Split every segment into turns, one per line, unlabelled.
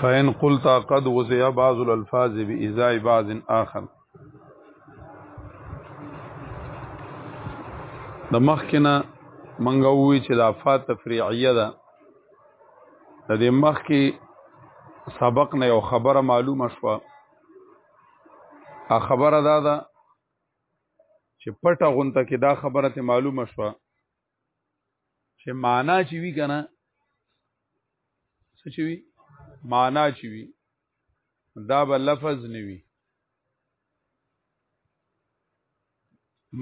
فإن قلت قد وزع بعض الألفاظ بإزاء بعض آخر د مخکنه منګه وی چې د افات تفریعیه ده د دې مخکې سبق نه یو خبره معلومه شوه ا خبره دا ده چې پټه غونته کې دا خبره ته معلومه شوه چې معنا چې وی کنه څه چې وی معنا چې وی دا به لفظ نیوي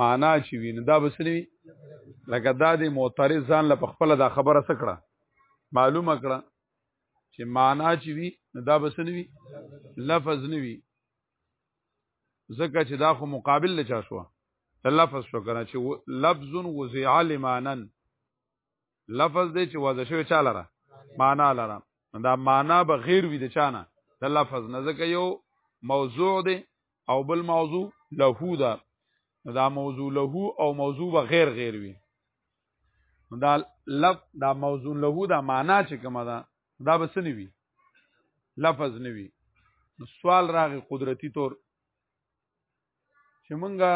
معنا چې وی نو دا به څه نیوي لکه دا د معترض ځان له خپل دا خبره سکړه معلومه کړه چې معنا چې وی نو دا به څه نیوي لفظ نیوي ځکه چې دا خو مقابل لچا شو لفظ شو کنه چې لفظ وزع لمانن لفظ دې چې وځه شوی چاله را معنا لره دا معنا به غیر وي د چانه د لفظ نه ځکه یو موضوع دی او بل موضوع له ده دا موضوع له او موضوع به غیر غیر وي دا لف دا موضوع له دا معنا چې کومه ده دا بس نه وی لفظ نه وی نو سوال راغی قدرتی طور چې مونږه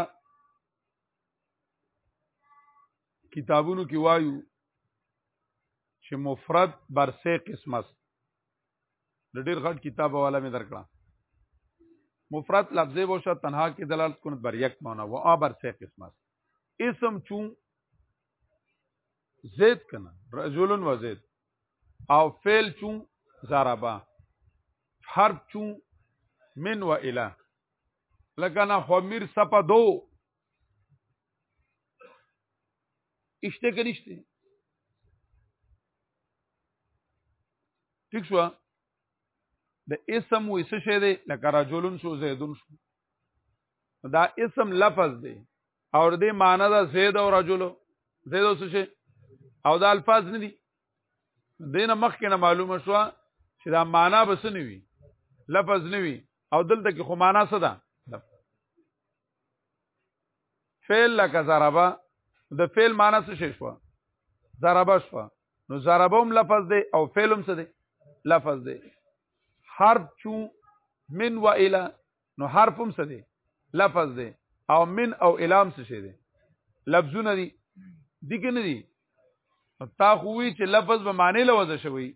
کتابونو کې وایو چې مفرد بر سه قسم است د ډېر غټ کتاب والا مې درکړه مفرد لفظ به شو تنها کې دلالت کوي بر یک معنا و ا بر سه قسم است اسم چون زید کنا رجل و زید او فعل چون ضربا حرف چون من و اله لکه نه خمیر سپه دو اشته که نشته ٹھیک شو د اسم و اسه شه دی لکه رجلون شو زیدون شو دا اسم لفظ دی او دې معنی دا زید او رجل زید او څه شي او دا الفاظ نه دي دینه مخکې نه معلومه شو چې دا معنا بس نه وي لفظ نه وي او دلته کې خو معنا څه ده فعل لکه ضربه د فعل معنا څه شي شو ضربه شو نو ضربه هم لفظ دی او فعل هم څه دی لفظ دی حرف چون من و الى نو حرف هم څه دی لفظ دی او من او الام څه شي دی لفظونه دي دي کې نه دي تا خو وی چې لفظ به معنی لوځ شوی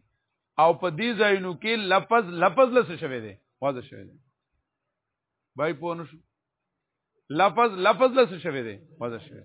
او په دې ځایونو کې لفظ لفظ لس شوی دی واځ شوی دی بای په نو لفظ لفظ لس شوی دی واځ شوی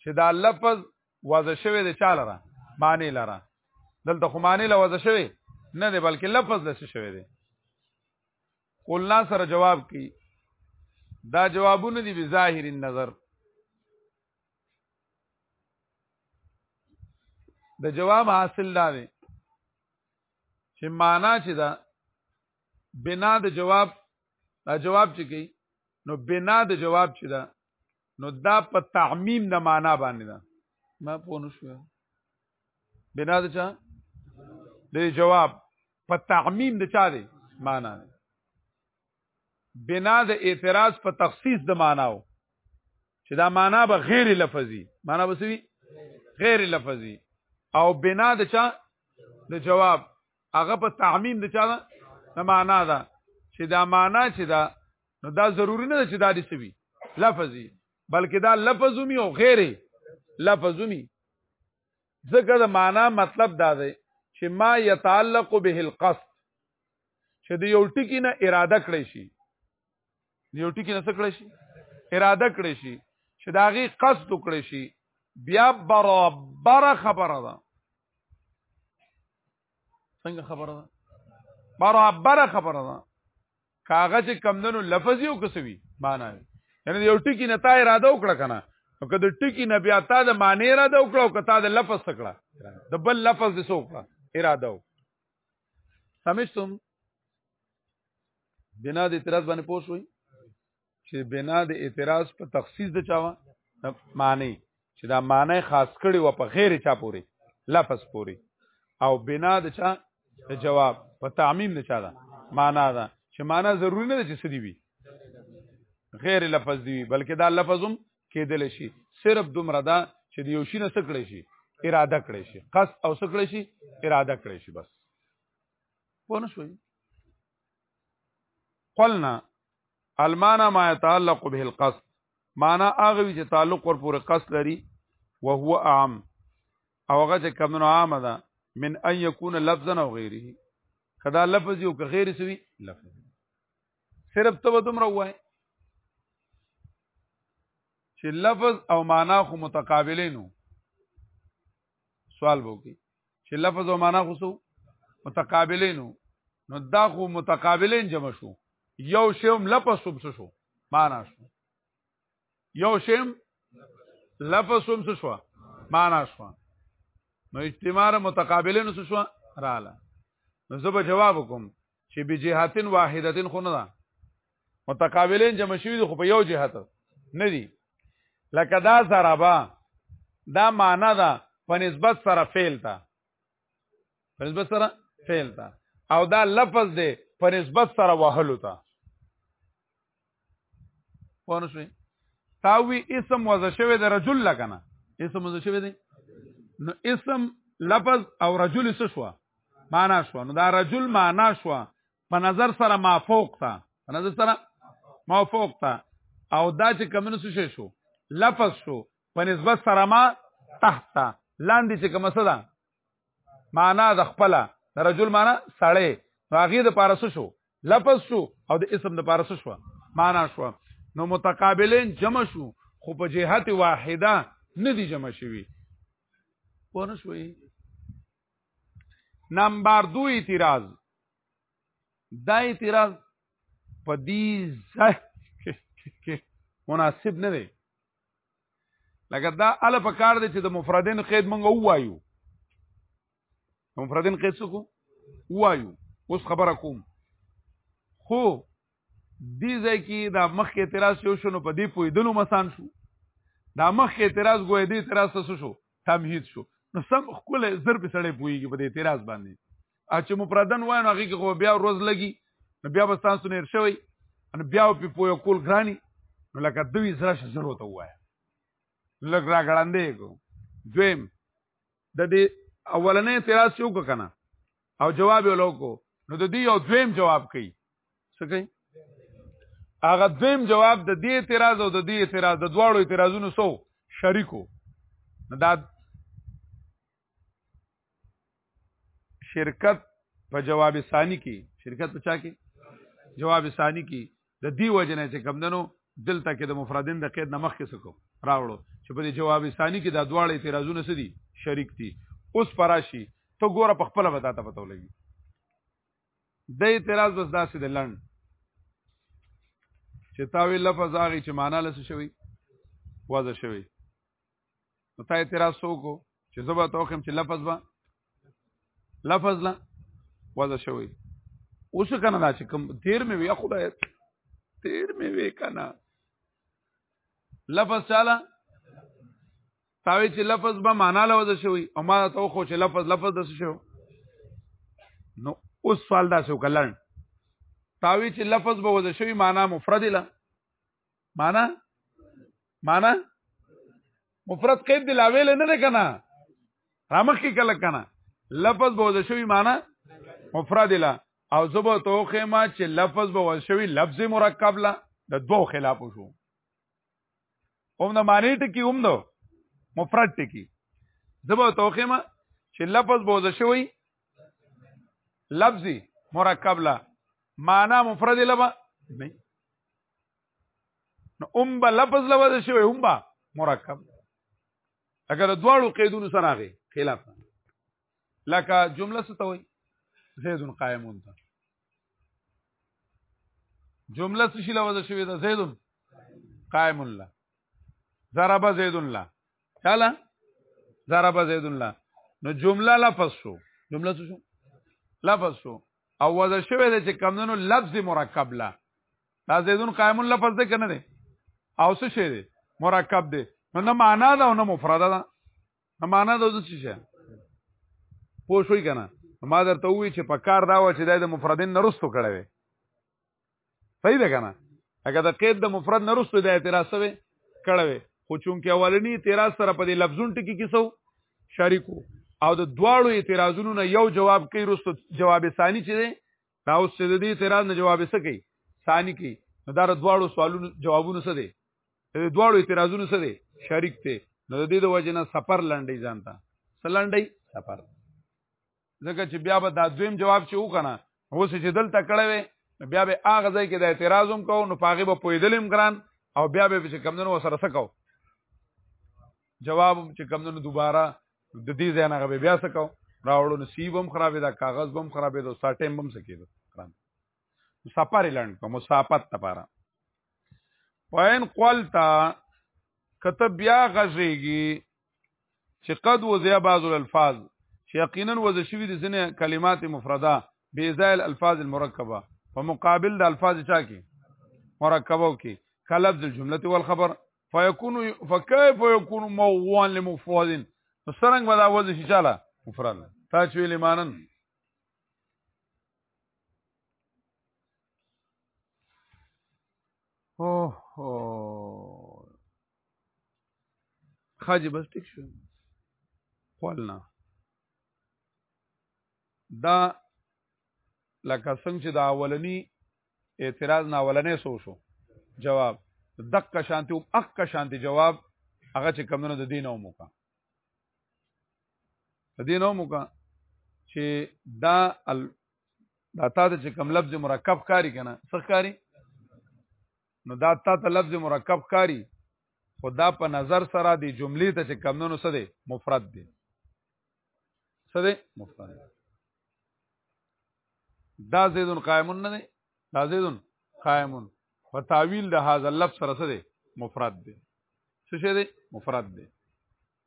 چې دا لفظ وضع شوی د چا لره معنی لره دلته خو معنی له وضع شوی نه دی بلکې لفظ لسی شوی دی قلنا سره جواب کی دا جوابونه دی به ظاهر النظر د جواب حاصل دا دی چې معنا چې دا بنا د جواب دا جواب چې کی نو بنا د جواب چې دا نو دا په تعمیم د معنا باندې ده ما پوه نه شو بنا د چا د جواب په تعمیم د چا دی معنا دی بنا د اعتراض په تخصیص د معنا و چې دا معنا به غیر لفظي معنا به سوي غیر لفظي او بنا د چا د جواب هغه په تعمیم د چا نه معنا ده چې دا معنا چې دا نو دا ضروری نه ده چې دا دې سوي لفظي بلکې دا لفظ می او غیر لفظ می ځکه دا معنا مطلب دا دی چې ما يتعلق به القصد چې د یو ټکی نه اراده کړی شي یو ټکی نه سکړی شي اراده کړی شي چې دا غي قصد کړی شي بیا برابر خبره ده څنګه خبره ده برابر خبره ده کاغه چې کمندونو لفظ یو کسوي معنا یعنی یو ټکی نه تا اراده وکړه کنه او که د ټکی نه بیا تا د معنی اراده وکړه او که تا د لفظ سکړه د بل لفظ دې سوکړه اراده وکړه سمشتم بنا د اعتراض باندې پوه شوي چې بنا د اعتراض په تخصیص د چاوه معنی چې دا معنی خاص کړي و په غیر چا پوري لفظ پوري او بنا د چا د جواب په تعمیم د چا ده معنا ده چې معنا ضروری نه ده چې سدي وي غیر لفظ دی بلکې دا لفظم کېدل شي صرف دومره ده چې د یو شي نه سکړې شي اراده کړې شي قصد او سکړې شي اراده کړې شي بس پوه نه شوي قلنا المانا ما يتعلق به القصد معنا هغه وی چې تعلق ور پورې قصد لري او هو عام او هغه چې کمنو عام ده من ان يكون لفظا او غيره کدا لفظ یو که غیر سوي لفظ صرف ته دومره وای چې لفظ او معنا خو متقابلینو سوال وکي چې لفظ او معنا خو سو متقابلینو نو دا خو متقابلین جمع شو یو شی هم لفظ سو شو معنا شو یو شی هم لفظ سو شو معنا شو نو اجتماع متقابلین سو شو رااله نو زه به جواب کوم چې به جهاتن واحدتن خو نه ده متقابلین جمع شوی دي خو په یو جهت نه دي لکه دا ضربا دا معنا ده په نسبت سره فعل ته په نسبت سره فعل ته او دا لفظ دی په نسبت سره وهلو ته پونه شوي تاوی اسم وځ شوی د رجل لکنه اسم وځ شوی دی نو اسم لفظ او رجل څه شو معنا شو نو دا رجل معنا شو په نظر سره مافوق تا په نظر سره مافوق تا او دا چې کمنو څه شو لفظ شو په نسبت سره ما تحت لاندې چې کوم څه ده معنا د خپل د رجل معنا سړی نو هغه د پارس شو لفظ شو او د اسم د پارس شو معنا شو نو متقابلین جمع شو خو په جهت واحده نه دي جمع شوي پوه نه شوي نمبر دو اعتراض دا اعتراض په دې ځای کې مناسب نه دی لکه دا ال په کار دی چې د مفردین قید مونږ وایو مفردین قید څه کو وایو اوس خبره کوم خو دې ځای کې دا مخکې اعتراض یو شنو په دې پویدلو مسان شو دا مخکې اعتراض ګوې دې اعتراض څه شو تمهید شو نو سم خپل ضرب سړې پویږي په دې اعتراض باندې ا چې مفردن وای نو هغه کې خو بیا روز لګي نو بیا به تاسو نه شوي ان بیا په پوی کول ګرانی نو لکه دوی زره ش زرو ته وای لګ را غړاندې کو دویم د دې اولنې اعتراض شو کنه او جواب یې لوکو نو د دې یو دویم جواب کوي څه کوي هغه دویم جواب د دې اعتراض او د دې اعتراض د دواړو اعتراضونو سو شریکو دا شرکت په جواب ثانی کې شرکت په چا کې جواب ثانی کې د دی وجنه چې کمندنو دلته کې د مفردین د قید نمخ کې سکو راوړو چې په دې جواب ثانی کې د دواړې اعتراضونه سدي شریک دي اوس پراشي ته ګوره په خپل وتا ته پتو لګي د اعتراض بس داسې د لند چې تاوی لفظ هغه چې معنا لسه شوی واضح شوی نو تا اعتراض وکړو چې زه به ته وکم چې لفظ به لفظ لا وضع شوی اوس کنه دا چې کوم تیر مې وی خدای تیر مې وی کنه لفظ چاله تاوی چې لفظ به معنا له وځ شوی او ما ته خو چې لفظ لفظ دس شو نو اوس سوال دا شو کلن تاوی چې لفظ به وځ شوی معنا مفرد له معنا معنا مفرد قید دی لاویل نه نه کنه رامخ کې کله کنه لفظ بوزه شوی معنا مفرد لا او زبو توخه ما چې لفظ بوزه شوی لفظ مرکب لا د دوو خلاف شو اوم نه معنی ټکی اوم نو مفرد ټکی زبو توخه ما چې لفظ بوزه شوی لفظي مرکب لا معنا مفرد لبا نه نو ام با لفظ لوازم شوی ام با مرکب اگر دواړو قیدونو سره غي خلاف لکه جمله څه ته وای زید قائمون ته جمله څه شي لوازم شوی ده زید قائم الله ضرب زید الله چاله ضرب زید الله نو جمله لفظ شو جمله څه شو لفظ شو او وضع شوی دی چې کمدنو لفظ مرکب لا دا زیدون قائم لفظ دی کنه دی او څه شی دی مرکب دی نو نه معنا ده او نه مفرده ده نه معنا ده څه شی پوه شوي کنه ما درته وی چې په کار دا و چې د مفردین نرستو کړی وي صحیح ده کنه اګه د قید د مفرد نه رسو د اعتراض سره کړه وي خو چونکه اولنی اعتراض سره په دې لفظون ټکی کې سو شریکو او د دواړو اعتراضونو نه یو جواب کوي رسو جواب ثانی چې دی دا اوس چې د دې اعتراض نه جواب څه کوي ثانی کوي نو دا د دواړو سوالونو جوابونه څه دي د دواړو اعتراضونو څه دي شریک ته نو د دې د وجنه سفر لنډي ځانته سلنډي سفر ځکه چې بیا به دا دویم جواب چې وکنه اوس چې دلته کړه وي بیا به هغه ځای کې د اعتراض هم کوو نو پاغه به پویدلم ګران او بیا به چې کمندونو سره سکو جواب چې کمندونو دوباره د دې ځای نه به بیا سکو راوړو نصیب هم خرابې دا کاغذ هم خرابې دا ستا ټیم هم سکیدو ګران سفر لاند کوم صحافت لپاره پاین قلتا کته بیا غزیږي چې قد وزیا بعض الالفاظ چې یقینا وز شوی د سنه کلمات مفرده بی ځای الفاظ المرکبه په مقابل د الفاظ چا کې مرکبو کې کلب د جمله والخبر فیکون فکیف یکون موضوعا لمفرد سرنګ بدا وز شي چاله مفرد تا چې ویل مانن اوه خاجه بس ټیک شو خپلنا دا لکه څنګه چې دا اولنی اعتراض نه اولنې سو شو جواب دقه شانتی او اقه شانتی جواب هغه چې کمونه د دین او موکا د دین او موکا چې دا ال دا تا د چې کم لفظ مرکب کاری کنه څه کاری نو دا تا ته لفظ مرکب کاری خدا په نظر سره دی جملې ته چې کمونو څه دی مفرد دی څه دی مفرد دا زیدون قائمون نه دی دا زیدون قائمون په تعویل د هاذا لفظ سره څه دی مفرد دی څه شی دی مفرد دی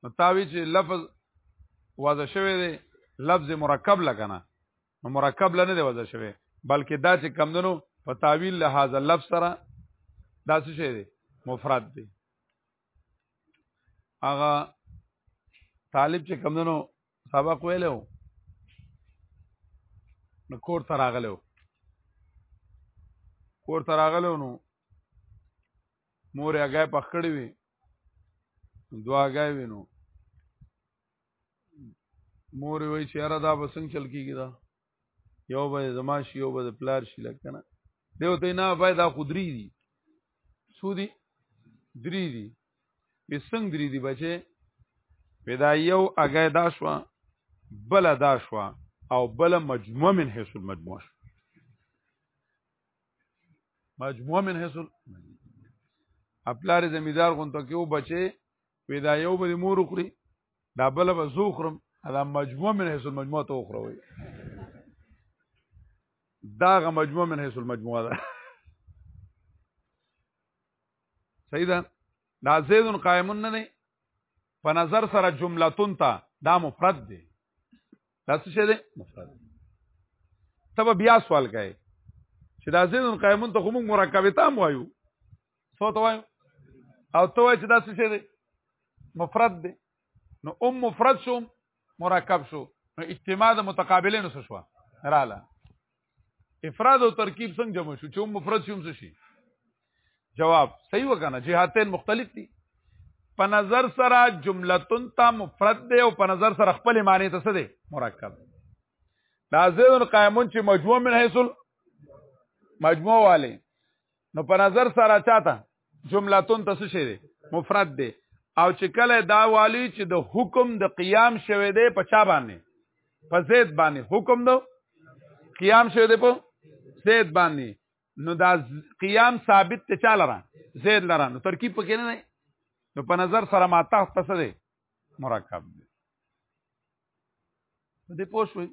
نو تاوی چې لفظ واضح شوی دی لفظ مرکب لګنه نو مرکب لنه دی وځه شوی بلکې دا چې کم دنو په تعویل له هاذا لفظ سره دا څه شی دی مفرد دی هغه طالب چې کم دنو سبق ویلو نو کور ته راغلو کور ته راغلو نو مور هغه پخړې وي دعاګای وینو مور وی چې یاره دا به څنګه چل کېږي دا یو به زما شي یو به د پلار شي لکه نه دی ورته نه باید دا خو درې دي څو دي درې دي وی څنګه درې دي بچې پیدا یو هغه دا شوه بل دا شوه او بل مجموع من حیث المجموع شو مجموع من حیث خپلار زمیدار غونته کې و بچي وی دا یو به مور خوري دا بل به زو خورم دا مجموعه من حیث المجموعه تو خروي دا غ مجموعه من حیث المجموعه ده صحیح ده دا زید قائمون نه نه په نظر سره جملتون ته دا مفرد دی دا څه شه دی مفرد تب بیا سوال کوي چې دا زید قائمون ته هم مرکب تام وایو څه ته وایو او ته وایې چې دا څه شی دی مفرد دی نو ام مفرد شو مرکب شو نو اجتماع د متقابلینو څه شو رااله افراد او ترکیب څنګه جمع شو چې مفرد شوم څه شي جواب صحیح وکنه جهاتین مختلف دي په نظر سره جملتون ته مفرد دی او په نظر سره خپل معنی ته څه دی مرکب دا زیدن قائمون چې مجموع من حیث مجموع والے نو په نظر سره چاته جملتون ته څه شي دی مفرد دی او چې کله دا والی چې د حکم د قیام شوه دی په چا باندې په زید باندې حکم دو قیام شوه دی په زید باندې نو دا قیام ثابت ته چا لره زید لره نو ترکیب پکې نه دی نو په نظر سره ما تحت څه دی مرکب دی په دې پوه شوئ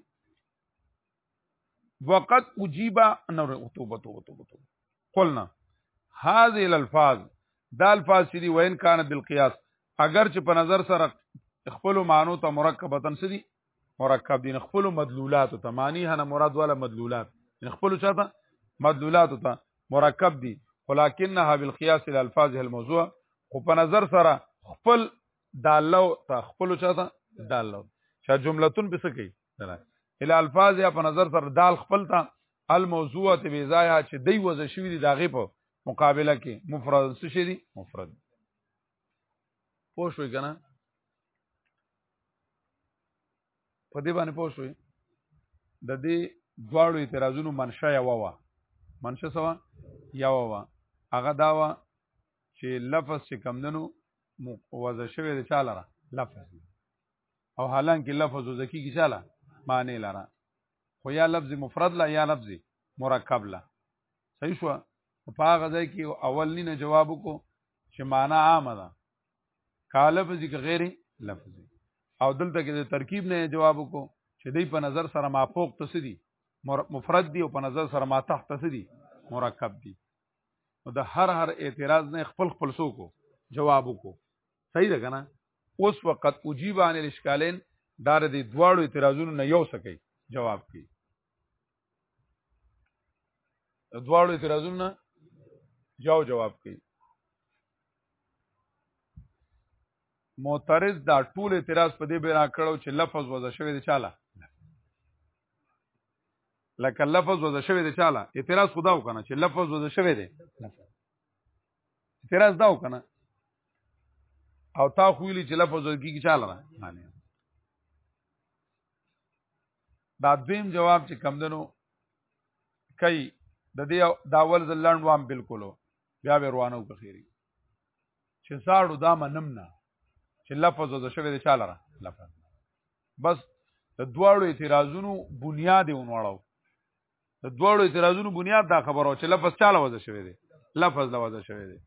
وقد اجيب نور توبه توبه توبه قلنا هذه الالفاظ دا الفاظ چې دی وین کان بالقياس اگر چې په نظر سره خپل معنی ته مرکبتن سدي مرکب دي خپل مدلولات ته معنی هنه مراد ولا مدلولات خپل چاته مدلولات ته مرکب دي ولکنها بالقياس الالفاظ الموضوع خو په نظر سره خپل دالو ته خپل چاته دالو چې جملتون به سکی اله الفاظ یا په نظر سره دال خپل تا الموضوع ته بی ځای چې دی وځ شوی دی داغه په مقابله کې مفرد څه شي دی مفرد پوه شوې کنه په دې باندې پوه شوې د دې دواړو اعتراضونو منشا یو وا منشا سوا یو وا هغه دا وا چې لفظ چې کمندنو وځ شوی دی چاله لفظ او حالانکه لفظ زکی کی چاله معنی لره خو یا لفظ مفرد لا یا لفظ مرکب لا صحیح شو په هغه ځای کې اول نه جواب کو چې معنی عامه ده کاله په ذکر غیر لفظ او دلته کې د ترکیب نه جواب کو چې دی په نظر سره مافوق تسدي مفرد دی او په نظر سره ما تحت تسدي مرکب دی نو د هر هر اعتراض نه خپل خپل سو کو جواب کو صحیح ده کنه اوس وقت اجیب عن الاشکالین دا د دواړو اعتراضونو نه یو سکی جواب کی دواړو اعتراضونو نه یو جواب کی معترض دا ټول اعتراض په دې بنا کړو چې لفظ وځه شوی دی چاله لکه لفظ وځه شوی دی چاله اعتراض خدا وکنه چې لفظ وځه شوی دی اعتراض دا وکنه او تا خو ویلی چې لفظ ورکی کی چاله نه معنی دا دویم جواب چې کم دنو کوي د دې داول زلند وام بالکلو بیا به روانو په خیری چې ساړو دا منم نه چې لفظ د شوی د چاله را لفظ بس د دواړو اعتراضونو بنیاد ونواړو د دوړو اعتراضونو بنیاد دا خبره چې لفظ چاله وځه شوی دی لفظ لا وځه شوی دی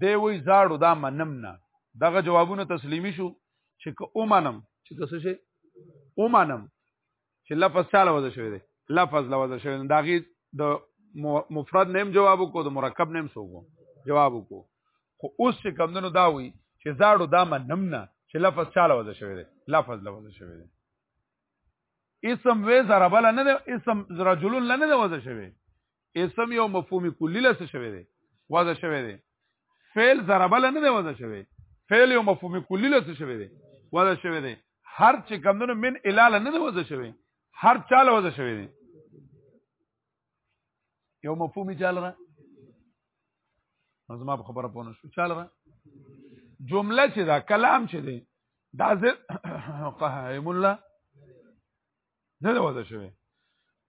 دی وی زاړو دا منم نه دغه جوابونه تسلیمی شو چې که اومنم چې تاسو شي اومنم چې لفظ چاله وځه شوی دی لفظ لا وځه شوی دا غي د مفرد نیم جواب کو د مرکب نیم سو کو جواب کو خو اوس چې کمندونو دا وی چې زاړو دا منم نه چې لفظ چاله وځه شوی دی لفظ لا وځه شوی دی اسم وې ضرب لنه ده اسم رجل لنه ده وځه شوی اسم یو مفهوم کلی لسه شوی دی وځه شوی دی فعل ضرب لنه ده وځه شوی فعل یو مفهوم کلی لسه شوی دی وځه شوی دی هر چې کمونو من الاله نه ده وځه شوی هر چاله وځه شوی دی یو مفهومي چل را زما په خبره پونه شو چل را جمله چې دا کلام چې دی دا زه قائم الله نه دا وځه شوی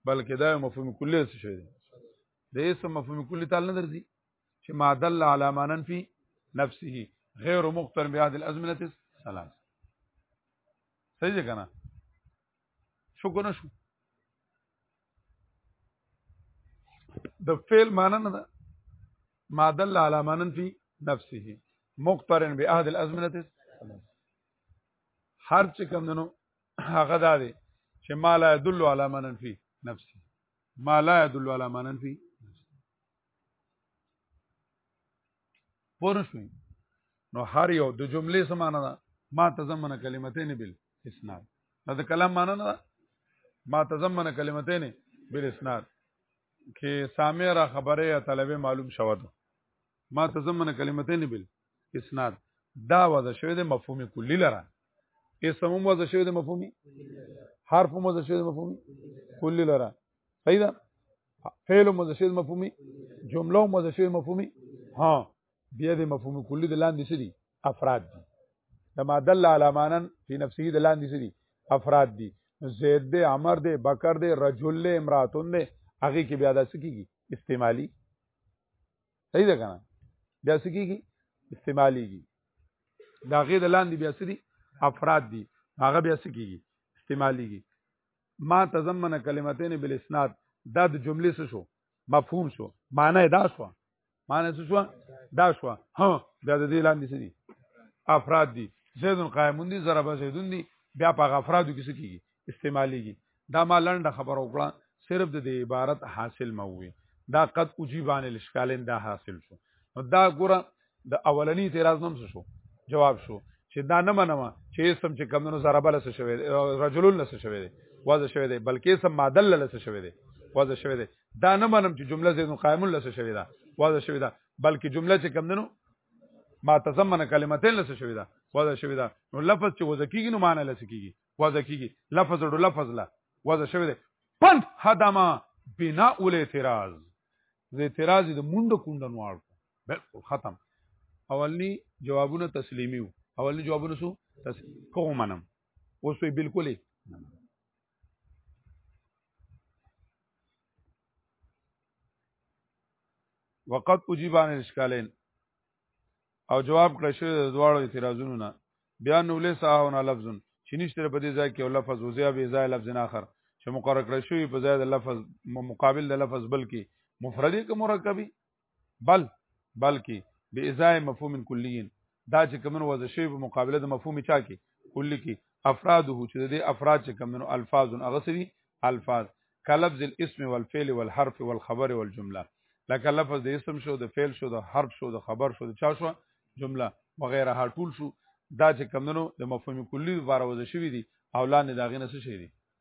بلکې دا مفهوم کلی څه شوی دی د اسم مفهوم کلی تعال نه درځي چې ما دل علی مانن فی نفسه غیر مقترن بهذه الازمنه السلام صحیح څنګه شو کنه شو د فعل معنی نه ده ما دل علی معنی فی نفسه مقترن به عهد الازمنه هر چې کوم نو هغه دا دی چې ما لا يدل علی معنی فی نفسه ما لا يدل علی معنی فی پوه شوي نو هر یو د جملې سمانه ده ما تضمن کلمتین بل اسناد دا د کلام معنی نه ده ما تضمن کلمتین بل اسناد کې سامع را خبره یا طلبه معلوم شوه ده ما تضمن کلمتین بل اسناد دا وضع شوی د مفهوم کلی لره اسم هم وضع شوی د مفهوم حرف هم وضع شوی د مفهوم کلی لره صحیح ده فعل مذکر مفهومي جمله مذکر مفهومي ها بیا د مفهوم کلی د لاندې څه دي افراد دي د ما دل علی مانن فی نفسه د لاندې څه دي افراد دي زید دی عمر دی بکر دی رجل دی امراتون دی هغه کې بیا د څه کیږي استعمالی صحیح ده کنه بیا څه کیږي استعمالیږي دا غې د لاندې بیا څه دي افراد دي هغه بیا څه کیږي استعمالیږي ما تضمن کلمتين بالاسناد دا د جملې څه شو مفهوم شو معنی دا شو معنی څه شو دا شو ها بیا د دې لاندې څه دي افراد دي زید قائمون دي ضرب زیدون دي بیا په افرادو کې څه کیږي استعماليږي دا ما لنډه خبر وکړه صرف د دې عبارت حاصل موي دا قد اجيبان الاشکالین دا حاصل شو نو دا ګوره د اولنی اعتراض نم شو جواب شو چې دا نه منم چې اسم چې کمونو ضربه لس شوی دی رجل لس شوی دی وضع شوی دی بلکې اسم معدل لس شوی دی وضع شوی دی دا نه منم چې جمله زید قائم لس شوی دا وضع شوی دا بلکې جمله چې کمونو ما تضمن کلمتين لس شوی دا وضع شوی دا نو لفظ چې وضع کیږي نو معنی لس کیږي وضع کیږي لفظ ډو لفظ لا وضع شوی دی پن حدما بنا اول اعتراض زه اعتراض د مونډه کونډه نوار بالکل ختم اولنی جوابونه تسلیمی وو اولنی جوابونه سو تس کوم منم اوس وی بالکل وقد اجيبان الاشكالين او جواب کړی شوی د دواړو اعتراضونو نه بیا نو له ساهونه لفظ چې نشته په دې ځای کې یو لفظ وزیا به ځای لفظ نه اخر چې مقرر کړی شوی په ځای د لفظ مقابل د لفظ بلکې مفردی که مرکبی بل بلکې به ازای مفهوم کلیین دا چې کوم نو وځي شی په مقابله د مفهوم چا کې کلی کې افراده چې د افراد چې کوم نو الفاظ هغه سری الفاظ کلفظ الاسم والفعل والحرف والخبر والجمله لکه لفظ د اسم شو د فعل شو د حرف شو د خبر شو د چا شو جمله وغیرہ هر ټول شو دا چې کمندونو د مفهوم کلی لپاره وځي شوی دي او لاندې دا غینه څه شي دي